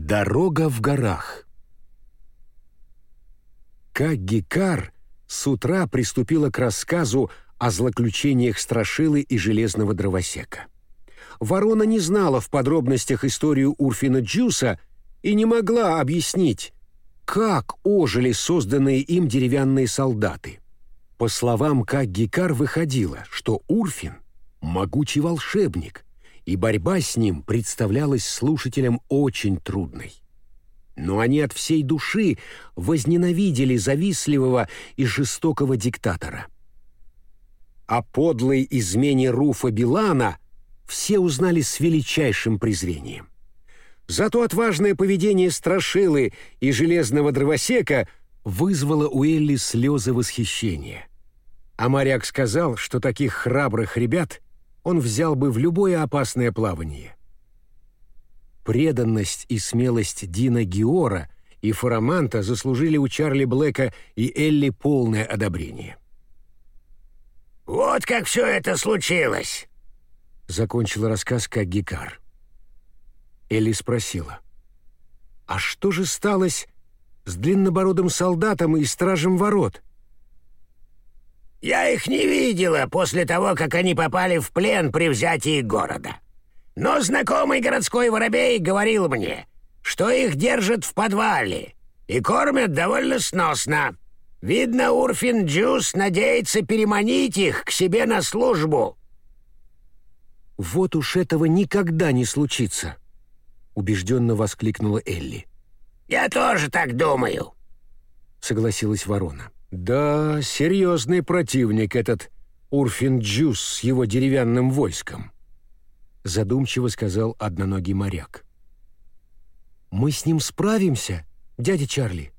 Дорога в горах. Как Гикар с утра приступила к рассказу о злоключениях Страшилы и Железного Дровосека. Ворона не знала в подробностях историю Урфина Джуса и не могла объяснить, как ожили созданные им деревянные солдаты. По словам как Гикар выходило, что Урфин — могучий волшебник, и борьба с ним представлялась слушателям очень трудной. Но они от всей души возненавидели завистливого и жестокого диктатора. О подлой измене Руфа Билана все узнали с величайшим презрением. Зато отважное поведение Страшилы и Железного Дровосека вызвало у Элли слезы восхищения. А моряк сказал, что таких храбрых ребят он взял бы в любое опасное плавание. Преданность и смелость Дина Геора и Фараманта заслужили у Чарли Блэка и Элли полное одобрение. «Вот как все это случилось!» — закончила рассказ как Гикар. Элли спросила. «А что же сталось с длиннобородым солдатом и стражем ворот?» Я их не видела после того, как они попали в плен при взятии города. Но знакомый городской воробей говорил мне, что их держат в подвале и кормят довольно сносно. Видно, Урфин Джус надеется переманить их к себе на службу. «Вот уж этого никогда не случится!» — убежденно воскликнула Элли. «Я тоже так думаю», — согласилась ворона. Да, серьезный противник этот Урфин Джус с его деревянным войском, задумчиво сказал одноногий моряк. Мы с ним справимся, дядя Чарли?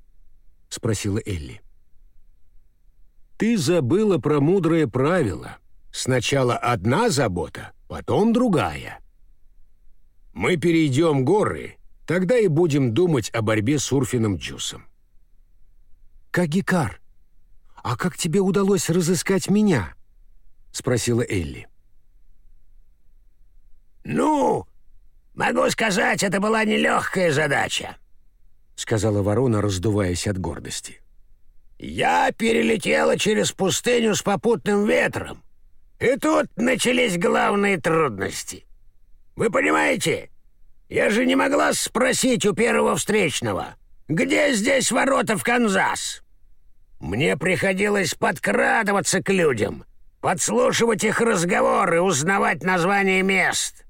спросила Элли. Ты забыла про мудрое правило. Сначала одна забота, потом другая. Мы перейдем горы, тогда и будем думать о борьбе с Урфином Джусом. Кагикар, «А как тебе удалось разыскать меня?» — спросила Элли. «Ну, могу сказать, это была нелегкая задача», — сказала ворона, раздуваясь от гордости. «Я перелетела через пустыню с попутным ветром, и тут начались главные трудности. Вы понимаете, я же не могла спросить у первого встречного, где здесь ворота в Канзас?» Мне приходилось подкрадываться к людям, подслушивать их разговоры, узнавать названия мест.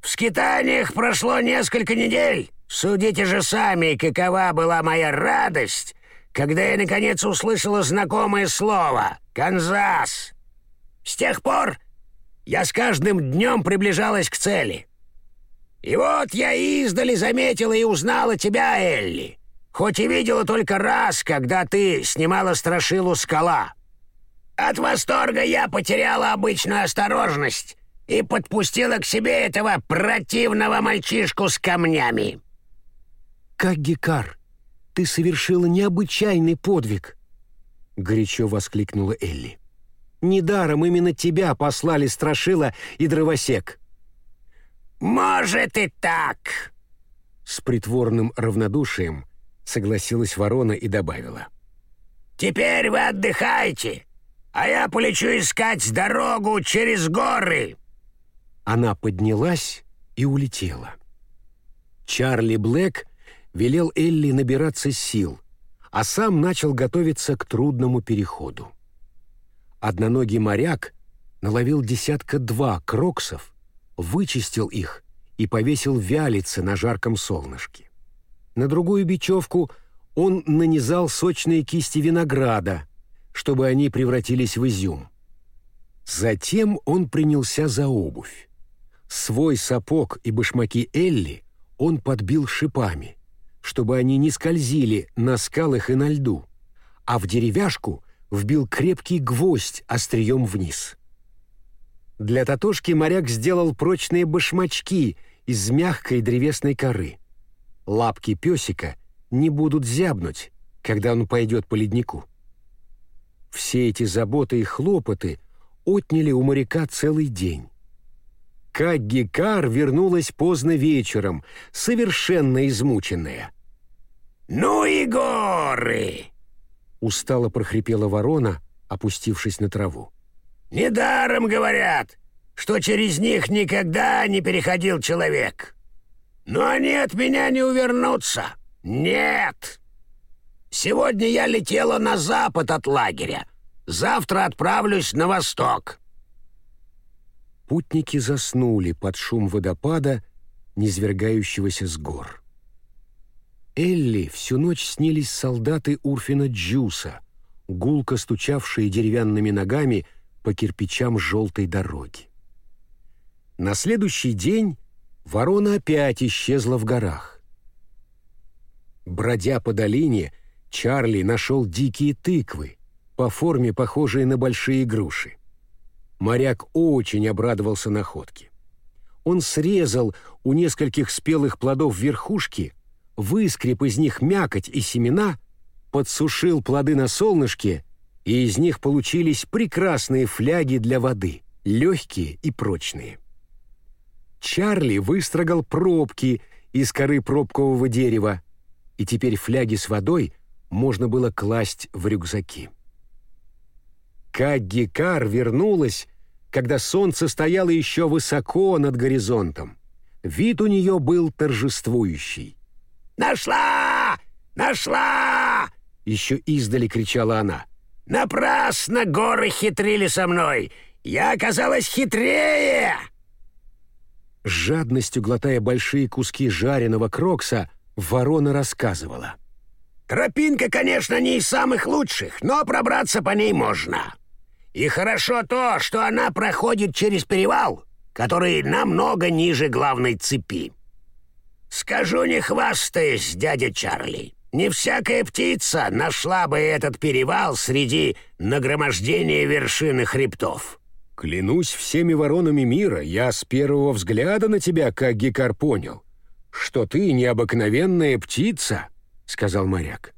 В скитаниях прошло несколько недель. Судите же сами, какова была моя радость, когда я наконец услышала знакомое слово «Канзас». С тех пор я с каждым днем приближалась к цели. И вот я издали заметила и узнала тебя, Элли хоть и видела только раз, когда ты снимала страшилу скала. От восторга я потеряла обычную осторожность и подпустила к себе этого противного мальчишку с камнями. «Как Гекар, ты совершила необычайный подвиг!» — горячо воскликнула Элли. «Недаром именно тебя послали Страшила и Дровосек». «Может и так!» С притворным равнодушием — согласилась ворона и добавила. «Теперь вы отдыхайте, а я полечу искать дорогу через горы». Она поднялась и улетела. Чарли Блэк велел Элли набираться сил, а сам начал готовиться к трудному переходу. Одноногий моряк наловил десятка-два кроксов, вычистил их и повесил вялиться на жарком солнышке. На другую бечевку он нанизал сочные кисти винограда, чтобы они превратились в изюм. Затем он принялся за обувь. Свой сапог и башмаки Элли он подбил шипами, чтобы они не скользили на скалах и на льду, а в деревяшку вбил крепкий гвоздь острием вниз. Для Татошки моряк сделал прочные башмачки из мягкой древесной коры лапки песика не будут зябнуть, когда он пойдет по леднику. Все эти заботы и хлопоты отняли у моряка целый день. Кагги Кар вернулась поздно вечером, совершенно измученная. «Ну и горы!» — устало прохрипела ворона, опустившись на траву. «Недаром говорят, что через них никогда не переходил человек. Но они от меня не увернутся. Нет! Сегодня я летела на запад от лагеря. Завтра отправлюсь на восток». Путники заснули под шум водопада, низвергающегося с гор. Элли всю ночь снились солдаты Урфина Джуса, гулко стучавшие деревянными ногами по кирпичам желтой дороги. На следующий день ворона опять исчезла в горах. Бродя по долине, Чарли нашел дикие тыквы, по форме похожие на большие груши. Моряк очень обрадовался находке. Он срезал у нескольких спелых плодов верхушки, выскреб из них мякоть и семена, подсушил плоды на солнышке, и из них получились прекрасные фляги для воды, легкие и прочные. Чарли выстрогал пробки из коры пробкового дерева, и теперь фляги с водой можно было класть в рюкзаки. Кагги вернулась когда солнце стояло еще высоко над горизонтом. Вид у нее был торжествующий. «Нашла! Нашла!» — еще издали кричала она. «Напрасно горы хитрили со мной! Я оказалась хитрее!» Жадностью глотая большие куски жареного крокса, ворона рассказывала. «Тропинка, конечно, не из самых лучших, но пробраться по ней можно. И хорошо то, что она проходит через перевал, который намного ниже главной цепи. Скажу, не хвастаясь, дядя Чарли, не всякая птица нашла бы этот перевал среди нагромождения вершины хребтов. Клянусь всеми воронами мира, я с первого взгляда на тебя, как Гекар, понял, что ты необыкновенная птица, — сказал моряк.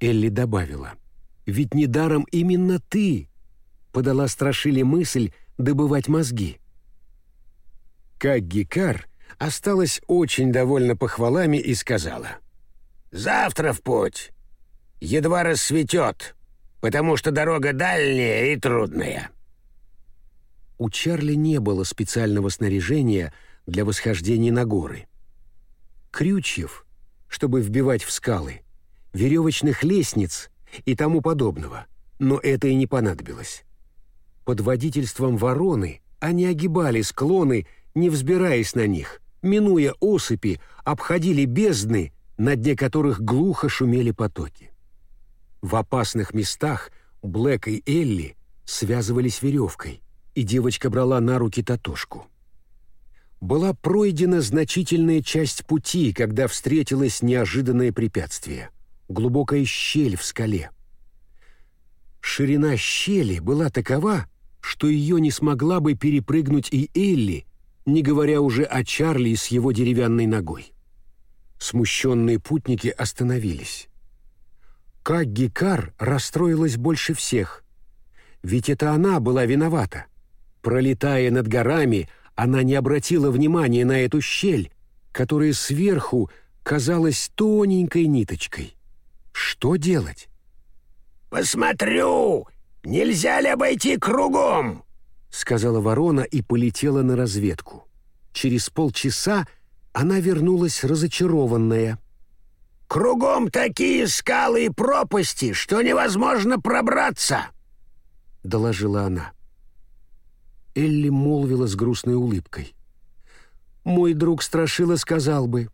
Элли добавила, ведь недаром именно ты подала Страшили мысль добывать мозги. Как Гикар осталась очень довольна похвалами и сказала. «Завтра в путь. Едва рассветет, потому что дорога дальняя и трудная». У Чарли не было специального снаряжения для восхождения на горы. Крючев, чтобы вбивать в скалы, веревочных лестниц и тому подобного, но это и не понадобилось. Под водительством вороны они огибали склоны, не взбираясь на них, минуя осыпи, обходили бездны, на дне которых глухо шумели потоки. В опасных местах Блэк и Элли связывались веревкой, и девочка брала на руки Татошку. Была пройдена значительная часть пути, когда встретилось неожиданное препятствие — глубокая щель в скале. Ширина щели была такова, что ее не смогла бы перепрыгнуть и Элли, не говоря уже о Чарли с его деревянной ногой. Смущенные путники остановились. Как Гикар расстроилась больше всех. Ведь это она была виновата. Пролетая над горами, она не обратила внимания на эту щель, которая сверху казалась тоненькой ниточкой. Что делать? «Посмотрю!» «Нельзя ли обойти кругом?» — сказала ворона и полетела на разведку. Через полчаса она вернулась разочарованная. «Кругом такие скалы и пропасти, что невозможно пробраться!» — доложила она. Элли молвила с грустной улыбкой. «Мой друг Страшила сказал бы,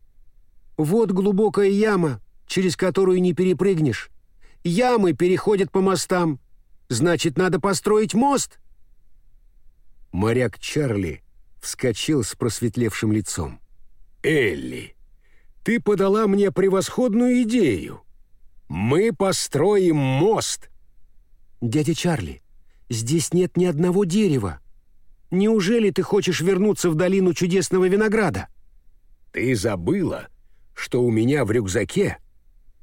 вот глубокая яма, через которую не перепрыгнешь. Ямы переходят по мостам, Значит, надо построить мост?» Моряк Чарли вскочил с просветлевшим лицом. «Элли, ты подала мне превосходную идею. Мы построим мост!» «Дядя Чарли, здесь нет ни одного дерева. Неужели ты хочешь вернуться в долину чудесного винограда?» «Ты забыла, что у меня в рюкзаке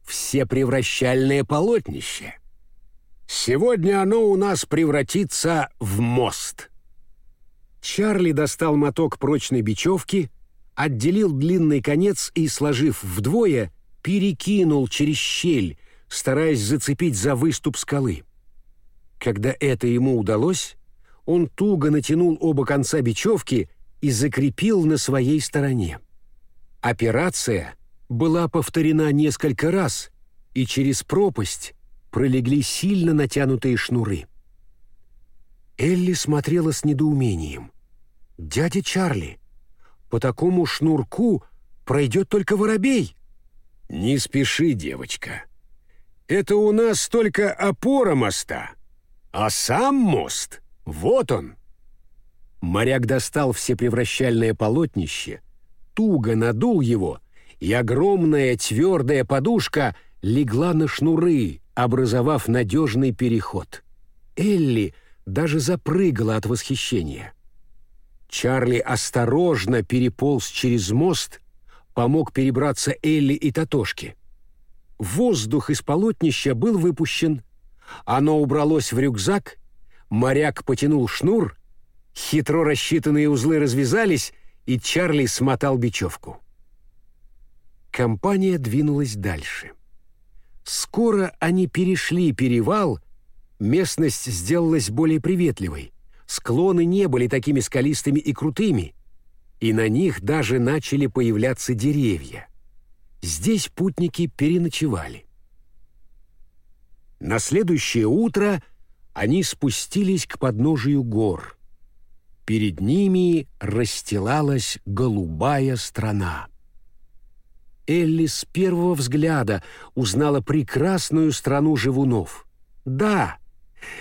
все превращальное полотнище». Сегодня оно у нас превратится в мост. Чарли достал моток прочной бечевки, отделил длинный конец и, сложив вдвое, перекинул через щель, стараясь зацепить за выступ скалы. Когда это ему удалось, он туго натянул оба конца бечевки и закрепил на своей стороне. Операция была повторена несколько раз, и через пропасть пролегли сильно натянутые шнуры. Элли смотрела с недоумением. «Дядя Чарли, по такому шнурку пройдет только воробей!» «Не спеши, девочка. Это у нас только опора моста, а сам мост, вот он!» Моряк достал всепревращальное полотнище, туго надул его, и огромная твердая подушка легла на шнуры, образовав надежный переход. Элли даже запрыгала от восхищения. Чарли осторожно переполз через мост, помог перебраться Элли и Татошке. Воздух из полотнища был выпущен. Оно убралось в рюкзак, моряк потянул шнур, хитро рассчитанные узлы развязались, и Чарли смотал бечевку. Компания двинулась дальше. Скоро они перешли перевал — Местность сделалась более приветливой. Склоны не были такими скалистыми и крутыми, и на них даже начали появляться деревья. Здесь путники переночевали. На следующее утро они спустились к подножию гор. Перед ними расстилалась голубая страна. Элли с первого взгляда узнала прекрасную страну живунов. Да,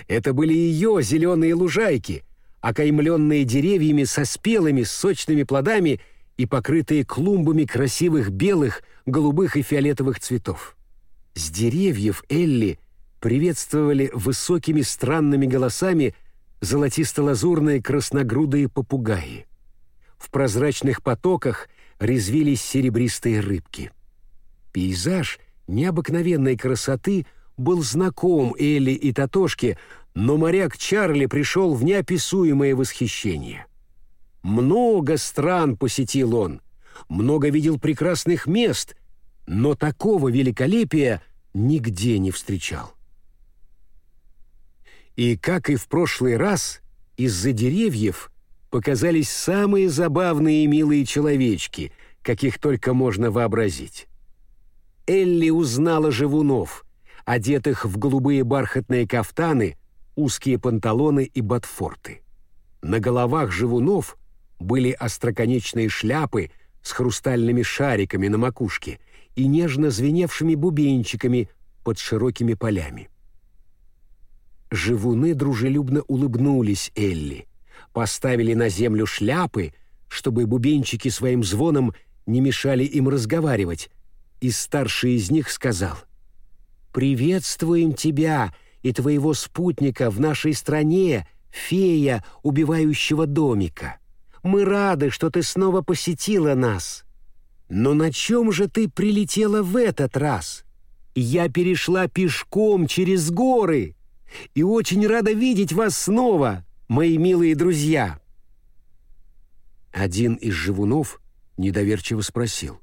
это были ее зеленые лужайки, окаймленные деревьями со спелыми сочными плодами и покрытые клумбами красивых белых, голубых и фиолетовых цветов. С деревьев Элли приветствовали высокими странными голосами золотисто-лазурные красногрудые попугаи. В прозрачных потоках резвились серебристые рыбки. Пейзаж необыкновенной красоты — был знаком Элли и Татошке, но моряк Чарли пришел в неописуемое восхищение. Много стран посетил он, много видел прекрасных мест, но такого великолепия нигде не встречал. И, как и в прошлый раз, из-за деревьев показались самые забавные и милые человечки, каких только можно вообразить. Элли узнала живунов — одетых в голубые бархатные кафтаны, узкие панталоны и ботфорты. На головах живунов были остроконечные шляпы с хрустальными шариками на макушке и нежно звеневшими бубенчиками под широкими полями. Живуны дружелюбно улыбнулись Элли, поставили на землю шляпы, чтобы бубенчики своим звоном не мешали им разговаривать, и старший из них сказал — «Приветствуем тебя и твоего спутника в нашей стране, фея убивающего домика. Мы рады, что ты снова посетила нас. Но на чем же ты прилетела в этот раз? Я перешла пешком через горы и очень рада видеть вас снова, мои милые друзья». Один из живунов недоверчиво спросил.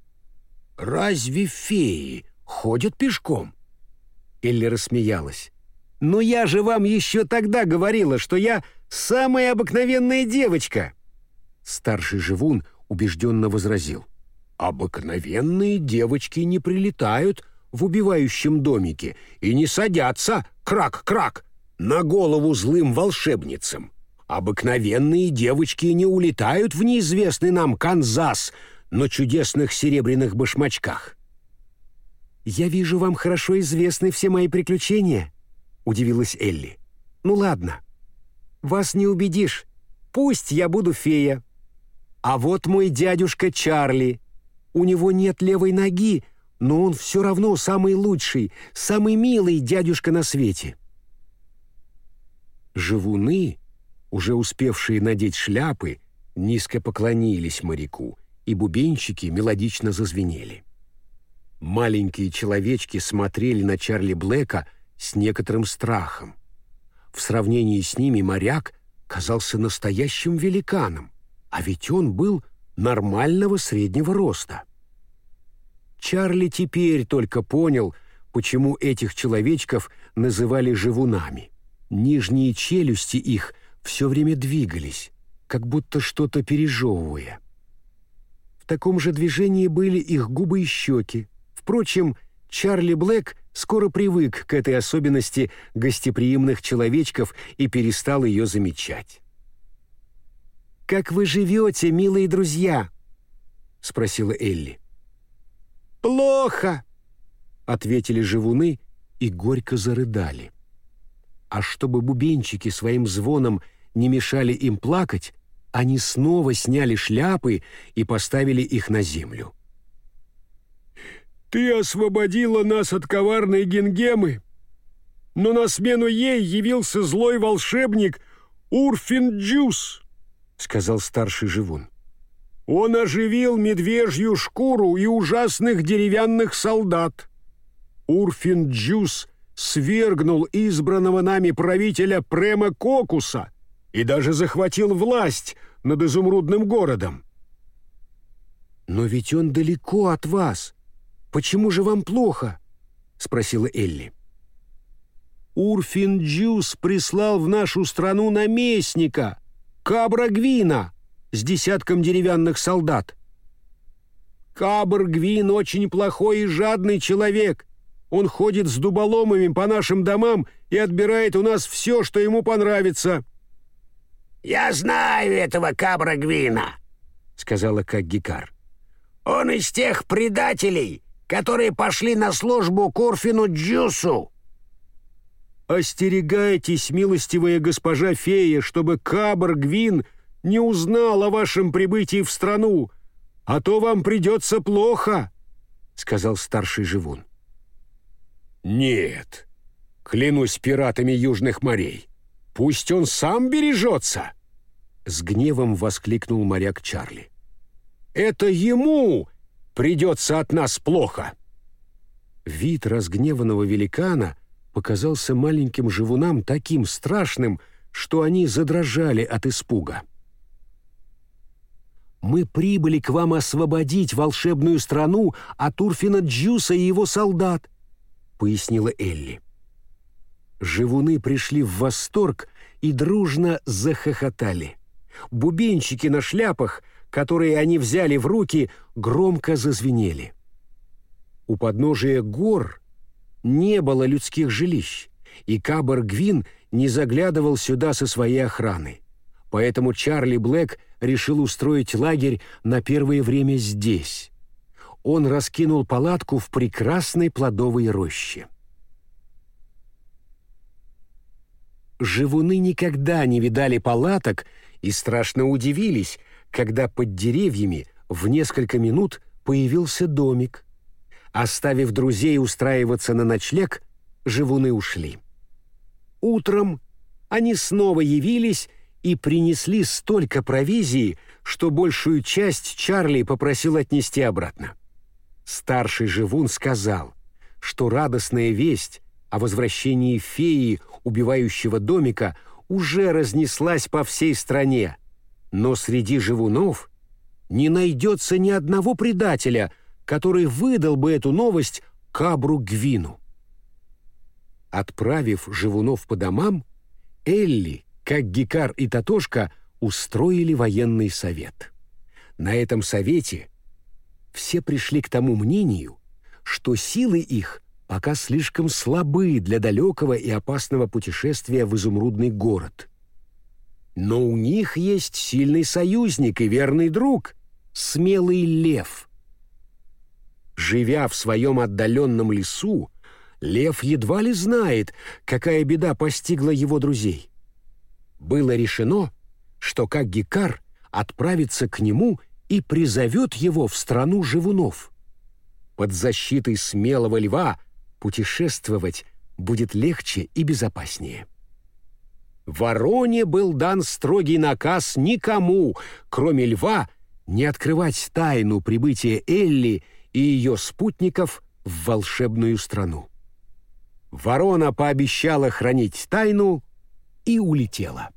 «Разве феи ходят пешком?» Элли рассмеялась. «Но я же вам еще тогда говорила, что я самая обыкновенная девочка!» Старший живун убежденно возразил. «Обыкновенные девочки не прилетают в убивающем домике и не садятся, крак-крак, на голову злым волшебницам. Обыкновенные девочки не улетают в неизвестный нам Канзас на чудесных серебряных башмачках. «Я вижу, вам хорошо известны все мои приключения», — удивилась Элли. «Ну ладно. Вас не убедишь. Пусть я буду фея. А вот мой дядюшка Чарли. У него нет левой ноги, но он все равно самый лучший, самый милый дядюшка на свете». Живуны, уже успевшие надеть шляпы, низко поклонились моряку, и бубенчики мелодично зазвенели. Маленькие человечки смотрели на Чарли Блэка с некоторым страхом. В сравнении с ними моряк казался настоящим великаном, а ведь он был нормального среднего роста. Чарли теперь только понял, почему этих человечков называли живунами. Нижние челюсти их все время двигались, как будто что-то пережевывая. В таком же движении были их губы и щеки. Впрочем, Чарли Блэк скоро привык к этой особенности гостеприимных человечков и перестал ее замечать. «Как вы живете, милые друзья?» — спросила Элли. «Плохо», — ответили живуны и горько зарыдали. А чтобы бубенчики своим звоном не мешали им плакать, они снова сняли шляпы и поставили их на землю. «Ты освободила нас от коварной генгемы, но на смену ей явился злой волшебник Урфин Джус», — сказал старший живун. «Он оживил медвежью шкуру и ужасных деревянных солдат. Урфин Джус свергнул избранного нами правителя Према Кокуса и даже захватил власть над изумрудным городом». «Но ведь он далеко от вас», «Почему же вам плохо?» — спросила Элли. «Урфин Джус прислал в нашу страну наместника, Кабра Гвина, с десятком деревянных солдат. Кабр Гвин очень плохой и жадный человек. Он ходит с дуболомами по нашим домам и отбирает у нас все, что ему понравится». «Я знаю этого Кабра Гвина», — сказала Каггикар. «Он из тех предателей, которые пошли на службу Курфину Джусу. «Остерегайтесь, милостивая госпожа фея, чтобы Кабр Гвин не узнал о вашем прибытии в страну, а то вам придется плохо», — сказал старший живун. «Нет, клянусь пиратами южных морей, пусть он сам бережется!» С гневом воскликнул моряк Чарли. «Это ему придется от нас плохо!» Вид разгневанного великана показался маленьким живунам таким страшным, что они задрожали от испуга. «Мы прибыли к вам освободить волшебную страну от Урфина Джуса и его солдат», — пояснила Элли. Живуны пришли в восторг и дружно захохотали. Бубенчики на шляпах которые они взяли в руки, громко зазвенели. У подножия гор не было людских жилищ, и Кабар Гвин не заглядывал сюда со своей охраной. Поэтому Чарли Блэк решил устроить лагерь на первое время здесь. Он раскинул палатку в прекрасной плодовой роще. Живуны никогда не видали палаток и страшно удивились, когда под деревьями в несколько минут появился домик. Оставив друзей устраиваться на ночлег, живуны ушли. Утром они снова явились и принесли столько провизии, что большую часть Чарли попросил отнести обратно. Старший живун сказал, что радостная весть о возвращении феи, убивающего домика, уже разнеслась по всей стране, но среди живунов не найдется ни одного предателя, который выдал бы эту новость Кабру Гвину. Отправив живунов по домам, Элли, как Гикар и Татошка, устроили военный совет. На этом совете все пришли к тому мнению, что силы их пока слишком слабы для далекого и опасного путешествия в изумрудный город. Но у них есть сильный союзник и верный друг — смелый лев. Живя в своем отдаленном лесу, лев едва ли знает, какая беда постигла его друзей. Было решено, что как Гекар отправится к нему и призовет его в страну живунов. Под защитой смелого льва путешествовать будет легче и безопаснее. Вороне был дан строгий наказ никому, кроме льва, не открывать тайну прибытия Элли и ее спутников в волшебную страну. Ворона пообещала хранить тайну и улетела.